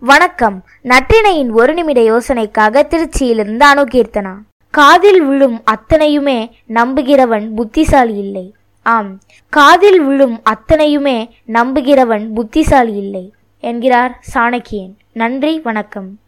வணக்கம். நற்றினையின் ஒரு நிமிட யோசனைக்காக திருச்சியிலிருந்து அணுகீர்த்தனா காதில் விழும் அத்தனையுமே நம்புகிறவன் புத்திசாலி இல்லை. ஆம். காதில் விழும் அத்தனையுமே நம்புகிறவன் புத்திசாலி இல்லை என்கிறார் சாணக்கியன். நன்றி வணக்கம்.